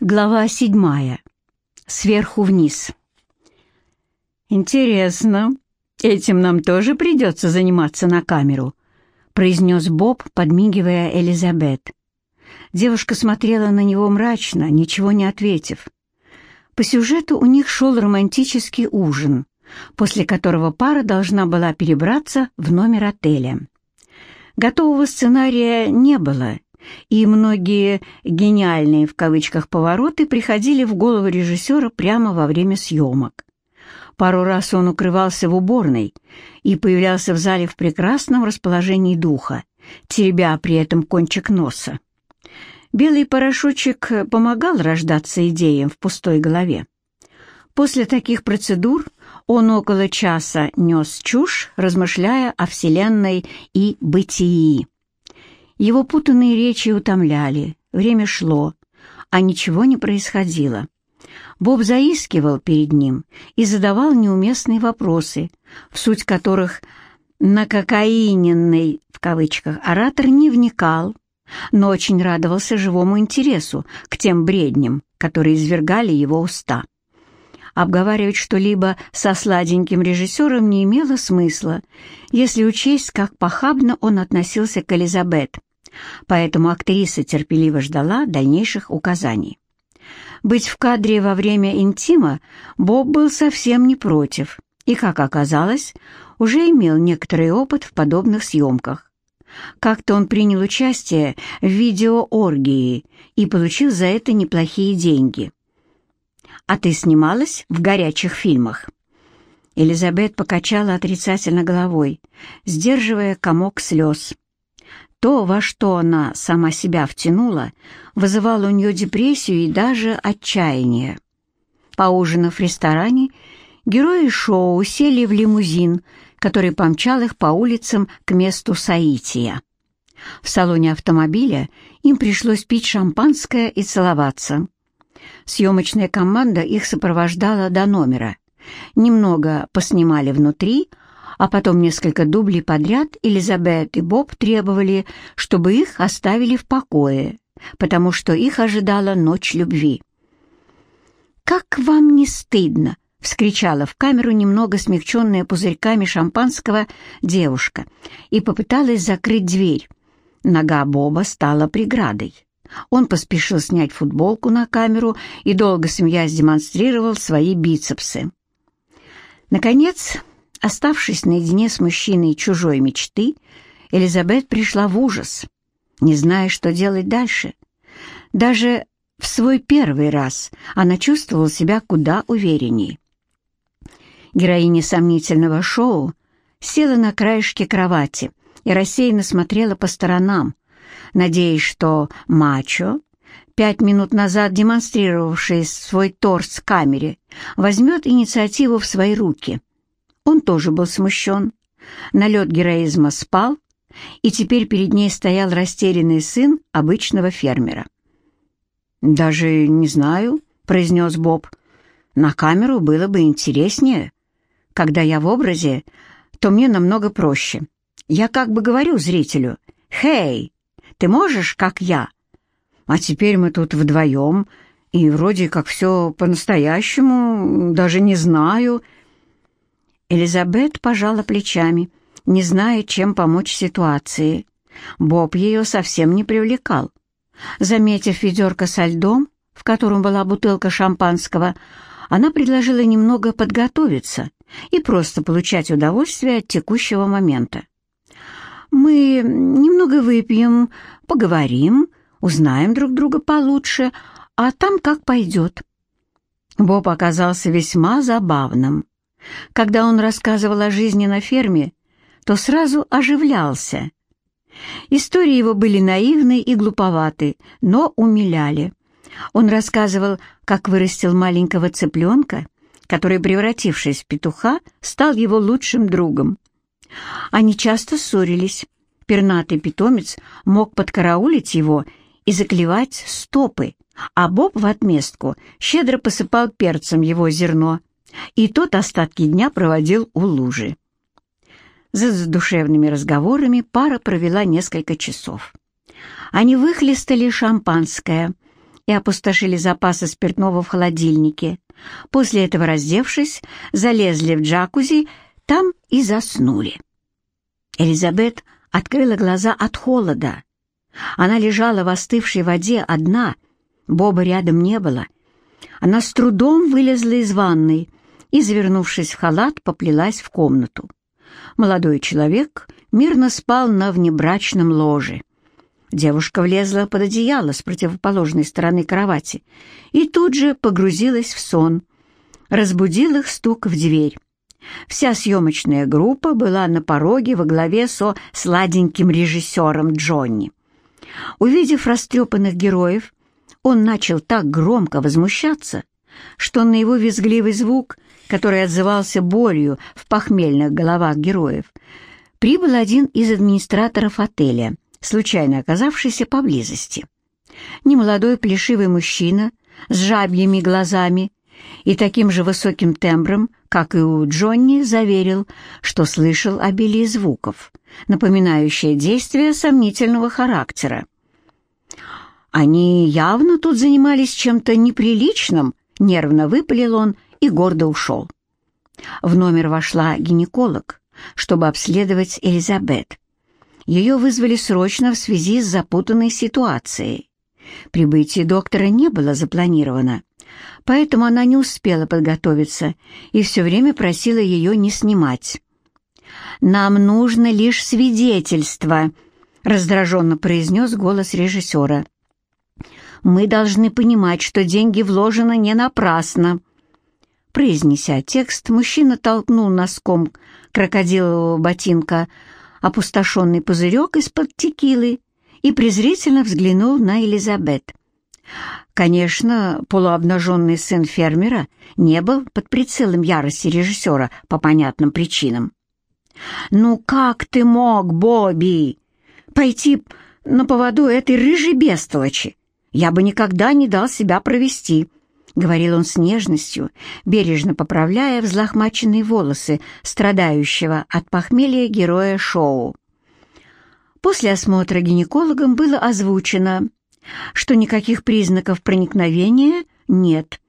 Глава седьмая. Сверху вниз. «Интересно, этим нам тоже придется заниматься на камеру», произнес Боб, подмигивая Элизабет. Девушка смотрела на него мрачно, ничего не ответив. По сюжету у них шел романтический ужин, после которого пара должна была перебраться в номер отеля. Готового сценария не было, и многие «гениальные» в кавычках повороты приходили в голову режиссера прямо во время съемок. Пару раз он укрывался в уборной и появлялся в зале в прекрасном расположении духа, теребя при этом кончик носа. Белый порошочек помогал рождаться идеям в пустой голове. После таких процедур он около часа нес чушь, размышляя о Вселенной и бытии. Его путанные речи утомляли, время шло, а ничего не происходило. Боб заискивал перед ним и задавал неуместные вопросы, в суть которых «накокаиненный» в кавычках оратор не вникал, но очень радовался живому интересу к тем бредням, которые извергали его уста. Обговаривать что-либо со сладеньким режиссером не имело смысла, если учесть, как похабно он относился к Элизабет, поэтому актриса терпеливо ждала дальнейших указаний. Быть в кадре во время интима Боб был совсем не против и, как оказалось, уже имел некоторый опыт в подобных съемках. Как-то он принял участие в видеооргии и получил за это неплохие деньги. «А ты снималась в горячих фильмах?» Элизабет покачала отрицательно головой, сдерживая комок слез. То, во что она сама себя втянула, вызывало у нее депрессию и даже отчаяние. Поужинав в ресторане, герои шоу сели в лимузин, который помчал их по улицам к месту соития. В салоне автомобиля им пришлось пить шампанское и целоваться. Съемочная команда их сопровождала до номера. Немного поснимали внутри, а потом несколько дублей подряд Элизабет и Боб требовали, чтобы их оставили в покое, потому что их ожидала ночь любви. «Как вам не стыдно?» — вскричала в камеру немного смягченная пузырьками шампанского девушка и попыталась закрыть дверь. Нога Боба стала преградой. Он поспешил снять футболку на камеру и, долго смеясь, демонстрировал свои бицепсы. Наконец, Оставшись наедине с мужчиной чужой мечты, Элизабет пришла в ужас, не зная, что делать дальше. Даже в свой первый раз она чувствовала себя куда уверенней. Героиня сомнительного шоу села на краешке кровати и рассеянно смотрела по сторонам, надеясь, что мачо, пять минут назад демонстрировавший свой торс камере, возьмет инициативу в свои руки — он тоже был смущен. Налет героизма спал, и теперь перед ней стоял растерянный сын обычного фермера. «Даже не знаю», — произнес Боб. «На камеру было бы интереснее. Когда я в образе, то мне намного проще. Я как бы говорю зрителю, «Хей, ты можешь, как я?» А теперь мы тут вдвоем, и вроде как все по-настоящему, даже не знаю». Элизабет пожала плечами, не зная, чем помочь ситуации. Боб ее совсем не привлекал. Заметив ведерко со льдом, в котором была бутылка шампанского, она предложила немного подготовиться и просто получать удовольствие от текущего момента. «Мы немного выпьем, поговорим, узнаем друг друга получше, а там как пойдет». Боб оказался весьма забавным. Когда он рассказывал о жизни на ферме, то сразу оживлялся. Истории его были наивны и глуповаты, но умиляли. Он рассказывал, как вырастил маленького цыпленка, который, превратившись в петуха, стал его лучшим другом. Они часто ссорились. Пернатый питомец мог подкараулить его и заклевать стопы, а Боб в отместку щедро посыпал перцем его зерно и тот остатки дня проводил у лужи. За задушевными разговорами пара провела несколько часов. Они выхлестали шампанское и опустошили запасы спиртного в холодильнике. После этого, раздевшись, залезли в джакузи, там и заснули. Элизабет открыла глаза от холода. Она лежала в остывшей воде одна, Боба рядом не было. Она с трудом вылезла из ванной и, завернувшись в халат, поплелась в комнату. Молодой человек мирно спал на внебрачном ложе. Девушка влезла под одеяло с противоположной стороны кровати и тут же погрузилась в сон. Разбудил их стук в дверь. Вся съемочная группа была на пороге во главе со сладеньким режиссером Джонни. Увидев растрепанных героев, он начал так громко возмущаться, что на его визгливый звук, который отзывался болью в похмельных головах героев, прибыл один из администраторов отеля — случайно оказавшийся поблизости. Немолодой плешивый мужчина с жабьими глазами и таким же высоким тембром, как и у Джонни, заверил, что слышал обилие звуков, напоминающие действия сомнительного характера. «Они явно тут занимались чем-то неприличным», — нервно выпалил он и гордо ушел. В номер вошла гинеколог, чтобы обследовать Элизабет. Ее вызвали срочно в связи с запутанной ситуацией. Прибытие доктора не было запланировано, поэтому она не успела подготовиться и все время просила ее не снимать. «Нам нужно лишь свидетельство», — раздраженно произнес голос режиссера. «Мы должны понимать, что деньги вложены не напрасно». Произнеся текст, мужчина толкнул носком крокодилового ботинка опустошенный пузырек из-под текилы и презрительно взглянул на Элизабет. Конечно, полуобнаженный сын фермера не был под прицелом ярости режиссера по понятным причинам. «Ну как ты мог, Бобби, пойти на поводу этой рыжей бестолочи? Я бы никогда не дал себя провести», — говорил он с нежностью, бережно поправляя взлохмаченные волосы страдающего от похмелья героя шоу. После осмотра гинекологом было озвучено, что никаких признаков проникновения нет.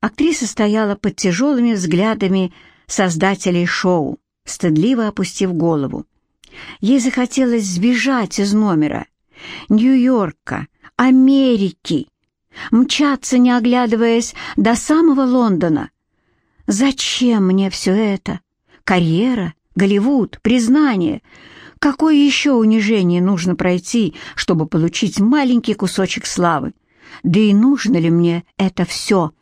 Актриса стояла под тяжелыми взглядами создателей шоу, стыдливо опустив голову. Ей захотелось сбежать из номера. Нью-Йорка, Америки, мчаться, не оглядываясь, до самого Лондона. Зачем мне все это? Карьера, Голливуд, признание. Какое еще унижение нужно пройти, чтобы получить маленький кусочек славы? Да и нужно ли мне это все?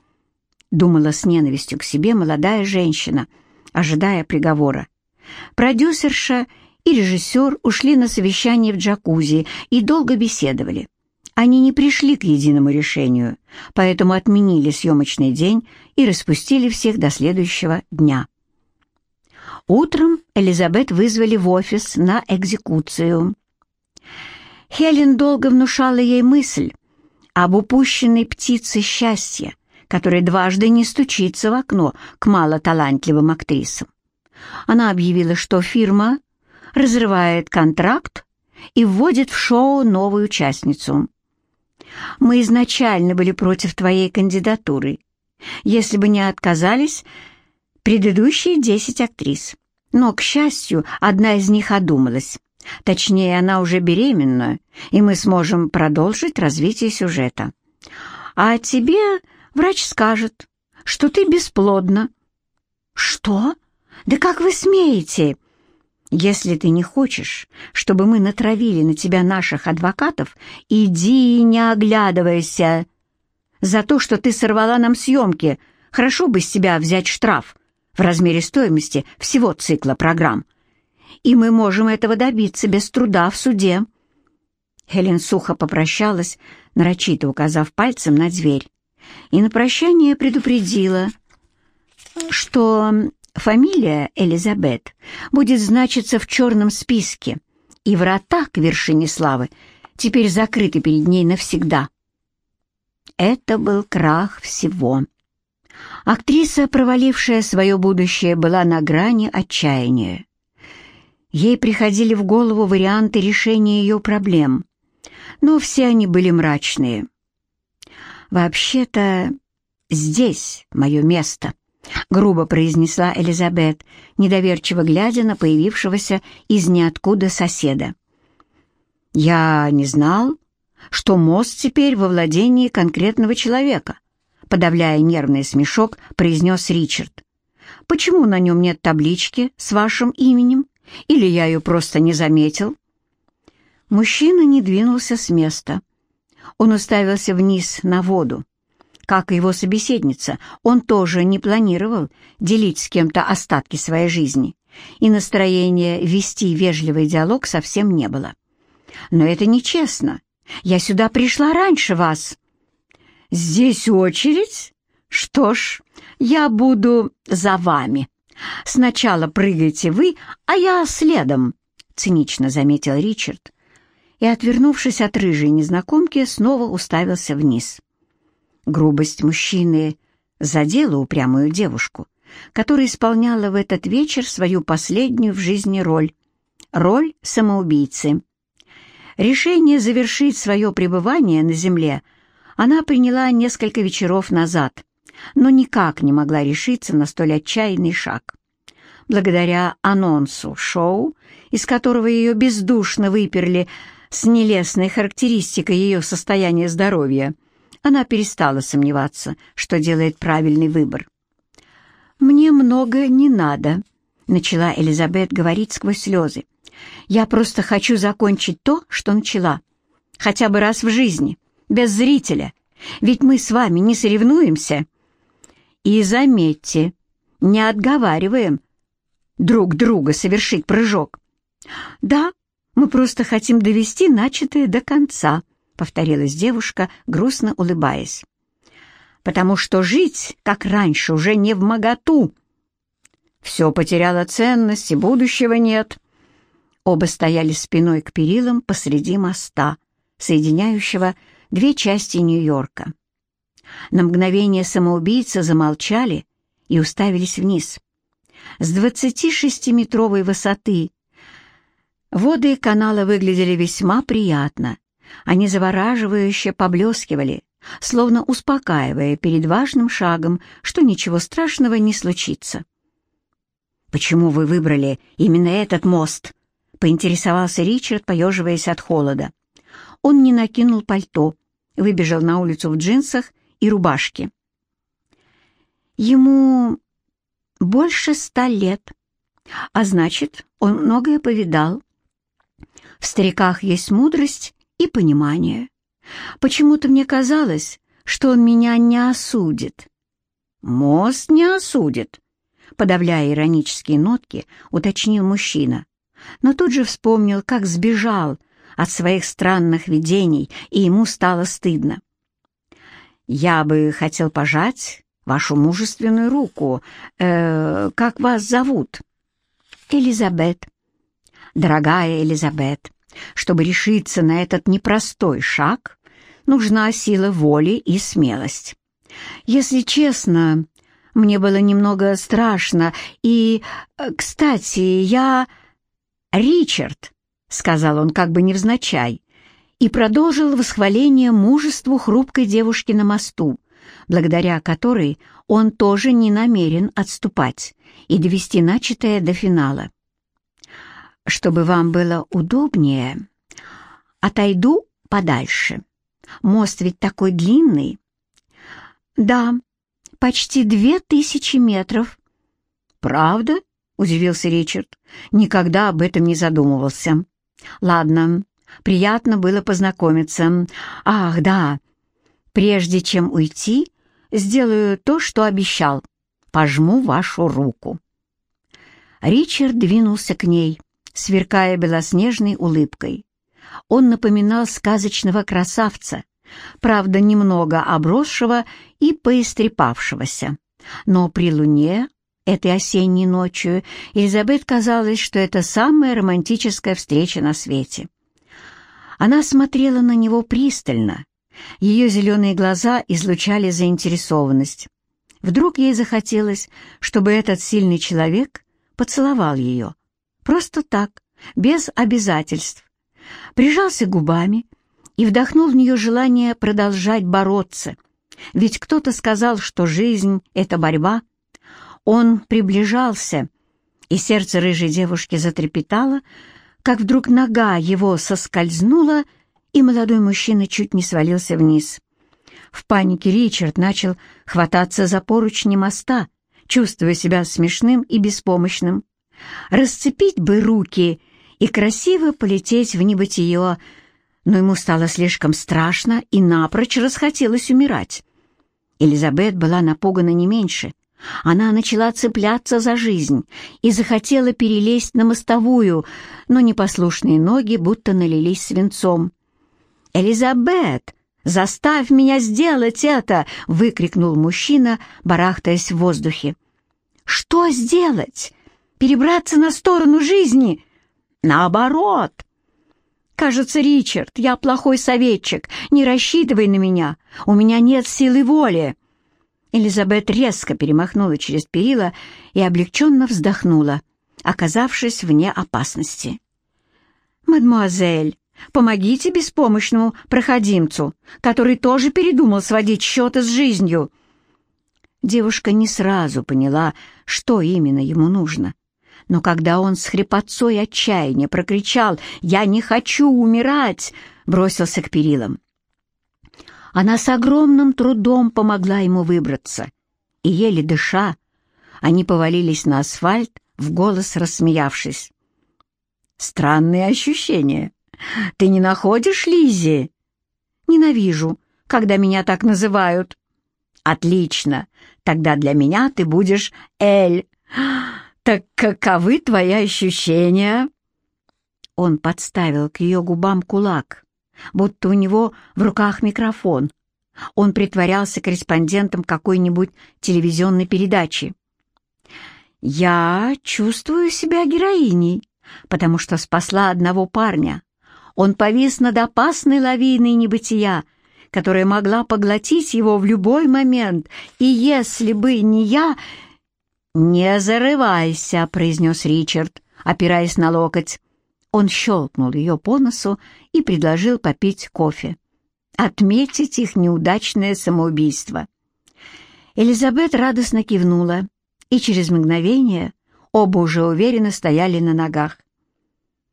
Думала с ненавистью к себе молодая женщина, ожидая приговора. Продюсерша и режиссер ушли на совещание в джакузи и долго беседовали. Они не пришли к единому решению, поэтому отменили съемочный день и распустили всех до следующего дня. Утром Элизабет вызвали в офис на экзекуцию. Хелен долго внушала ей мысль об упущенной птице счастья, которая дважды не стучится в окно к малоталантливым актрисам. Она объявила, что фирма разрывает контракт и вводит в шоу новую участницу. Мы изначально были против твоей кандидатуры, если бы не отказались предыдущие десять актрис. Но, к счастью, одна из них одумалась. Точнее, она уже беременна, и мы сможем продолжить развитие сюжета. А тебе врач скажет, что ты бесплодна. Что? Да как вы смеете? Если ты не хочешь, чтобы мы натравили на тебя наших адвокатов, иди и не оглядывайся. За то, что ты сорвала нам съемки, хорошо бы с тебя взять штраф в размере стоимости всего цикла программ. И мы можем этого добиться без труда в суде. Хелен сухо попрощалась, нарочито указав пальцем на дверь, и на прощание предупредила, что Фамилия Элизабет будет значиться в черном списке, и врата к вершине славы теперь закрыты перед ней навсегда. Это был крах всего. Актриса, провалившая свое будущее, была на грани отчаяния. Ей приходили в голову варианты решения ее проблем, но все они были мрачные. «Вообще-то здесь мое место», — грубо произнесла Элизабет, недоверчиво глядя на появившегося из ниоткуда соседа. «Я не знал, что мост теперь во владении конкретного человека», подавляя нервный смешок, произнес Ричард. «Почему на нем нет таблички с вашим именем? Или я ее просто не заметил?» Мужчина не двинулся с места. Он уставился вниз на воду. Как и его собеседница, он тоже не планировал делить с кем-то остатки своей жизни, и настроения вести вежливый диалог совсем не было. «Но это нечестно. Я сюда пришла раньше вас». «Здесь очередь? Что ж, я буду за вами. Сначала прыгайте вы, а я следом», — цинично заметил Ричард, и, отвернувшись от рыжей незнакомки, снова уставился вниз. Грубость мужчины задела упрямую девушку, которая исполняла в этот вечер свою последнюю в жизни роль — роль самоубийцы. Решение завершить свое пребывание на земле она приняла несколько вечеров назад, но никак не могла решиться на столь отчаянный шаг. Благодаря анонсу шоу, из которого ее бездушно выперли с нелестной характеристикой ее состояния здоровья, она перестала сомневаться, что делает правильный выбор. «Мне много не надо», — начала Элизабет говорить сквозь слезы. «Я просто хочу закончить то, что начала. Хотя бы раз в жизни, без зрителя. Ведь мы с вами не соревнуемся». «И заметьте, не отговариваем друг друга совершить прыжок». «Да, мы просто хотим довести начатое до конца», — повторилась девушка, грустно улыбаясь. «Потому что жить, как раньше, уже не в моготу. Все потеряло ценность, и будущего нет». Оба стояли спиной к перилам посреди моста, соединяющего две части Нью-Йорка. На мгновение самоубийцы замолчали и уставились вниз. С 26-метровой высоты Воды канала выглядели весьма приятно. Они завораживающе поблескивали, словно успокаивая перед важным шагом, что ничего страшного не случится. «Почему вы выбрали именно этот мост?» — поинтересовался Ричард, поеживаясь от холода. Он не накинул пальто, выбежал на улицу в джинсах и рубашке. Ему больше ста лет, а значит, он многое повидал, в стариках есть мудрость и понимание. Почему-то мне казалось, что он меня не осудит. «Мост не осудит», — подавляя иронические нотки, уточнил мужчина, но тут же вспомнил, как сбежал от своих странных видений, и ему стало стыдно. «Я бы хотел пожать вашу мужественную руку. Э, как вас зовут?» «Элизабет», Дорогая Элизабет, чтобы решиться на этот непростой шаг, нужна сила воли и смелость. Если честно, мне было немного страшно, и, э, кстати, я... «Ричард», — сказал он как бы невзначай, и продолжил восхваление мужеству хрупкой девушки на мосту, благодаря которой он тоже не намерен отступать и довести начатое до финала чтобы вам было удобнее, отойду подальше. Мост ведь такой длинный. Да, почти две тысячи метров. Правда? Удивился Ричард. Никогда об этом не задумывался. Ладно, приятно было познакомиться. Ах, да. Прежде чем уйти, сделаю то, что обещал. Пожму вашу руку. Ричард двинулся к ней сверкая белоснежной улыбкой. Он напоминал сказочного красавца, правда, немного обросшего и поистрепавшегося. Но при луне этой осенней ночью Элизабет казалось, что это самая романтическая встреча на свете. Она смотрела на него пристально. Ее зеленые глаза излучали заинтересованность. Вдруг ей захотелось, чтобы этот сильный человек поцеловал ее, Просто так, без обязательств. Прижался губами и вдохнул в нее желание продолжать бороться, Ведь кто-то сказал, что жизнь — это борьба. Он приближался, и сердце рыжей девушки затрепетало, как вдруг нога его соскользнула, и молодой мужчина чуть не свалился вниз. В панике Ричард начал хвататься за поручни моста, чувствуя себя смешным и беспомощным. Расцепить бы руки и красиво полететь в небытие, но ему стало слишком страшно и напрочь расхотелось умирать. Элизабет была напугана не меньше. Она начала цепляться за жизнь и захотела перелезть на мостовую, но непослушные ноги будто налились свинцом. «Элизабет, заставь меня сделать это!» — выкрикнул мужчина, барахтаясь в воздухе. «Что сделать? Перебраться на сторону жизни?» «Наоборот!» «Кажется, Ричард, я плохой советчик. Не рассчитывай на меня. У меня нет силы воли». Элизабет резко перемахнула через перила и облегченно вздохнула, оказавшись вне опасности. «Мадемуазель, помогите беспомощному проходимцу, который тоже передумал сводить счеты с жизнью». Девушка не сразу поняла, что именно ему нужно но когда он с хрипотцой отчаяния прокричал «Я не хочу умирать!», бросился к перилам. Она с огромным трудом помогла ему выбраться, и, еле дыша, они повалились на асфальт, в голос рассмеявшись. «Странные ощущения. Ты не находишь, Лизи? «Ненавижу, когда меня так называют». «Отлично. Тогда для меня ты будешь Эль. «Так каковы твои ощущения?» Он подставил к ее губам кулак, будто у него в руках микрофон. Он притворялся корреспондентом какой-нибудь телевизионной передачи. «Я чувствую себя героиней, потому что спасла одного парня. Он повис над опасной лавиной небытия, которая могла поглотить его в любой момент, и если бы не я, «Не зарывайся», — произнес Ричард, опираясь на локоть. Он щелкнул ее по носу и предложил попить кофе. Отметить их неудачное самоубийство. Элизабет радостно кивнула, и через мгновение оба уже уверенно стояли на ногах.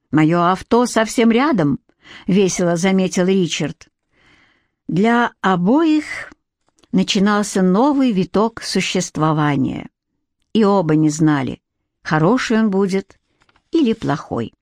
«Мое авто совсем рядом», — весело заметил Ричард. Для обоих начинался новый виток существования и оба не знали, хороший он будет или плохой.